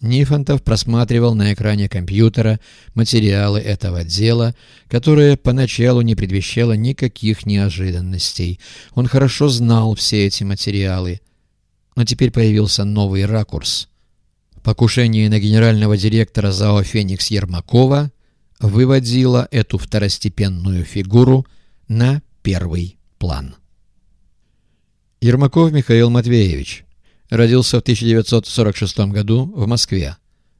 Нифонтов просматривал на экране компьютера материалы этого дела, которое поначалу не предвещало никаких неожиданностей. Он хорошо знал все эти материалы. Но теперь появился новый ракурс. Покушение на генерального директора ЗАО «Феникс» Ермакова выводило эту второстепенную фигуру на первый план. Ермаков Михаил Матвеевич Родился в 1946 году в Москве.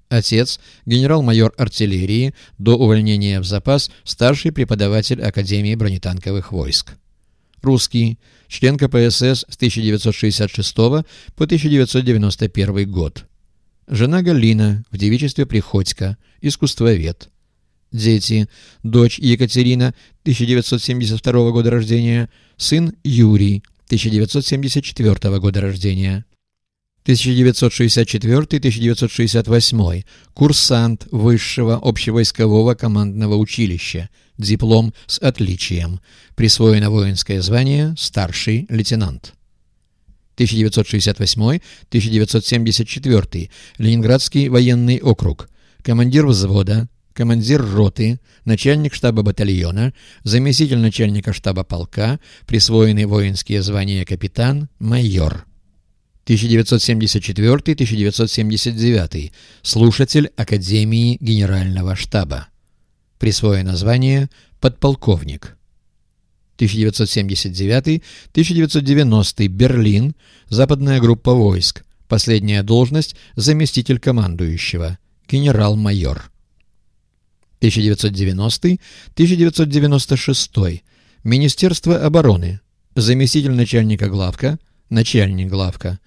Отец – генерал-майор артиллерии, до увольнения в запас старший преподаватель Академии бронетанковых войск. Русский, член КПСС с 1966 по 1991 год. Жена Галина, в девичестве Приходько, искусствовед. Дети. Дочь Екатерина, 1972 года рождения. Сын Юрий, 1974 года рождения. 1964-1968, курсант Высшего общевойскового командного училища, диплом с отличием, присвоено воинское звание старший лейтенант. 1968-1974, Ленинградский военный округ, командир взвода, командир роты, начальник штаба батальона, заместитель начальника штаба полка, присвоенный воинские звания капитан, майор. 1974-1979. Слушатель Академии Генерального штаба. Присвоено звание «Подполковник». 1979-1990. Берлин. Западная группа войск. Последняя должность – заместитель командующего. Генерал-майор. 1990-1996. Министерство обороны. Заместитель начальника главка. Начальник главка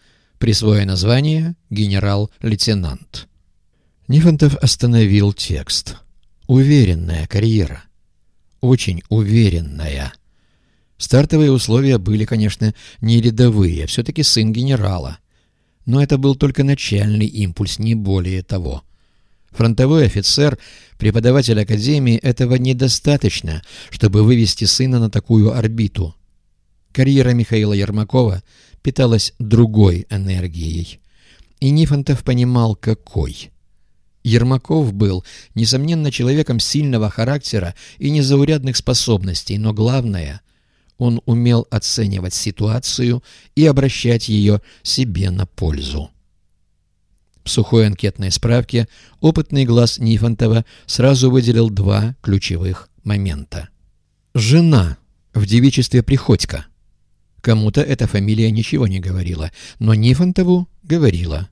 присвоено звание генерал-лейтенант. Нифонтов остановил текст. Уверенная карьера. Очень уверенная. Стартовые условия были, конечно, не рядовые, все-таки сын генерала. Но это был только начальный импульс, не более того. Фронтовой офицер, преподаватель академии, этого недостаточно, чтобы вывести сына на такую орбиту. Карьера Михаила Ермакова питалась другой энергией. И Нифонтов понимал, какой. Ермаков был, несомненно, человеком сильного характера и незаурядных способностей, но главное — он умел оценивать ситуацию и обращать ее себе на пользу. В сухой анкетной справке опытный глаз Нифонтова сразу выделил два ключевых момента. «Жена» в девичестве Приходько — Кому-то эта фамилия ничего не говорила, но Нифонтову говорила.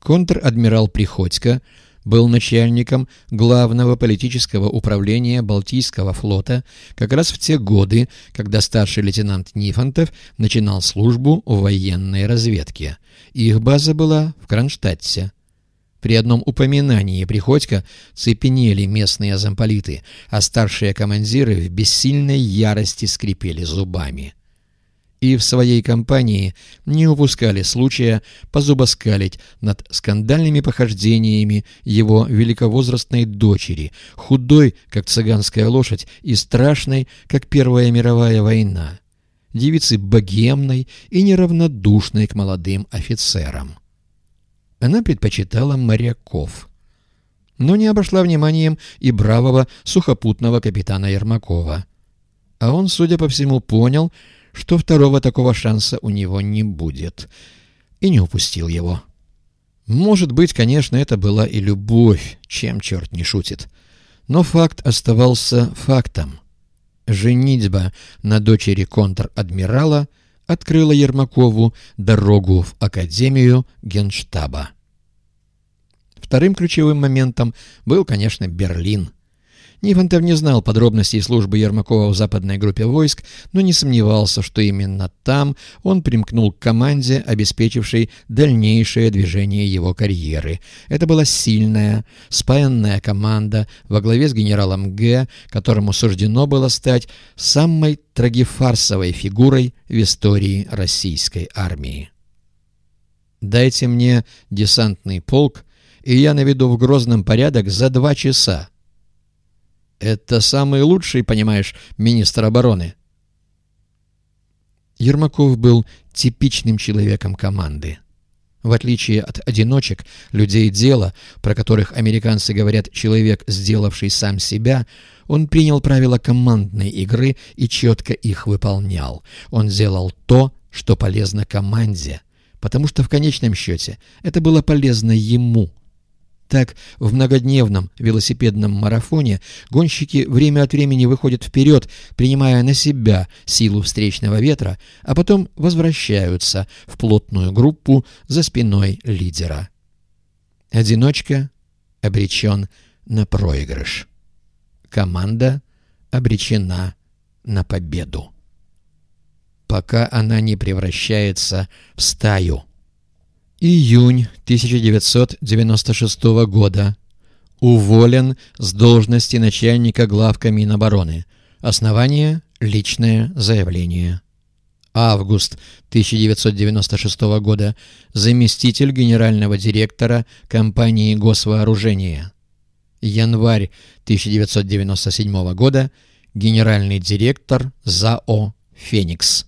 Контр-адмирал Приходько был начальником главного политического управления Балтийского флота как раз в те годы, когда старший лейтенант Нифонтов начинал службу в военной разведке. Их база была в Кронштадте. При одном упоминании Приходько цепенели местные замполиты, а старшие командиры в бессильной ярости скрипели зубами и в своей компании не упускали случая позубоскалить над скандальными похождениями его великовозрастной дочери, худой, как цыганская лошадь, и страшной, как Первая мировая война, девицы богемной и неравнодушной к молодым офицерам. Она предпочитала моряков, но не обошла вниманием и бравого сухопутного капитана Ермакова. А он, судя по всему, понял, что второго такого шанса у него не будет. И не упустил его. Может быть, конечно, это была и любовь, чем черт не шутит. Но факт оставался фактом. Женитьба на дочери контр-адмирала открыла Ермакову дорогу в Академию Генштаба. Вторым ключевым моментом был, конечно, Берлин – Нифонтов не знал подробностей службы Ермакова в западной группе войск, но не сомневался, что именно там он примкнул к команде, обеспечившей дальнейшее движение его карьеры. Это была сильная, спаянная команда во главе с генералом Г., которому суждено было стать самой трагефарсовой фигурой в истории российской армии. «Дайте мне десантный полк, и я наведу в Грозном порядок за два часа», это самый лучший, понимаешь, министр обороны. Ермаков был типичным человеком команды. В отличие от одиночек, людей дела, про которых американцы говорят «человек, сделавший сам себя», он принял правила командной игры и четко их выполнял. Он делал то, что полезно команде, потому что в конечном счете это было полезно ему. Так, в многодневном велосипедном марафоне гонщики время от времени выходят вперед, принимая на себя силу встречного ветра, а потом возвращаются в плотную группу за спиной лидера. Одиночка обречен на проигрыш. Команда обречена на победу. Пока она не превращается в стаю. Июнь 1996 года. Уволен с должности начальника главка Минобороны. Основание – личное заявление. Август 1996 года. Заместитель генерального директора компании госвооружения. Январь 1997 года. Генеральный директор ЗАО «Феникс».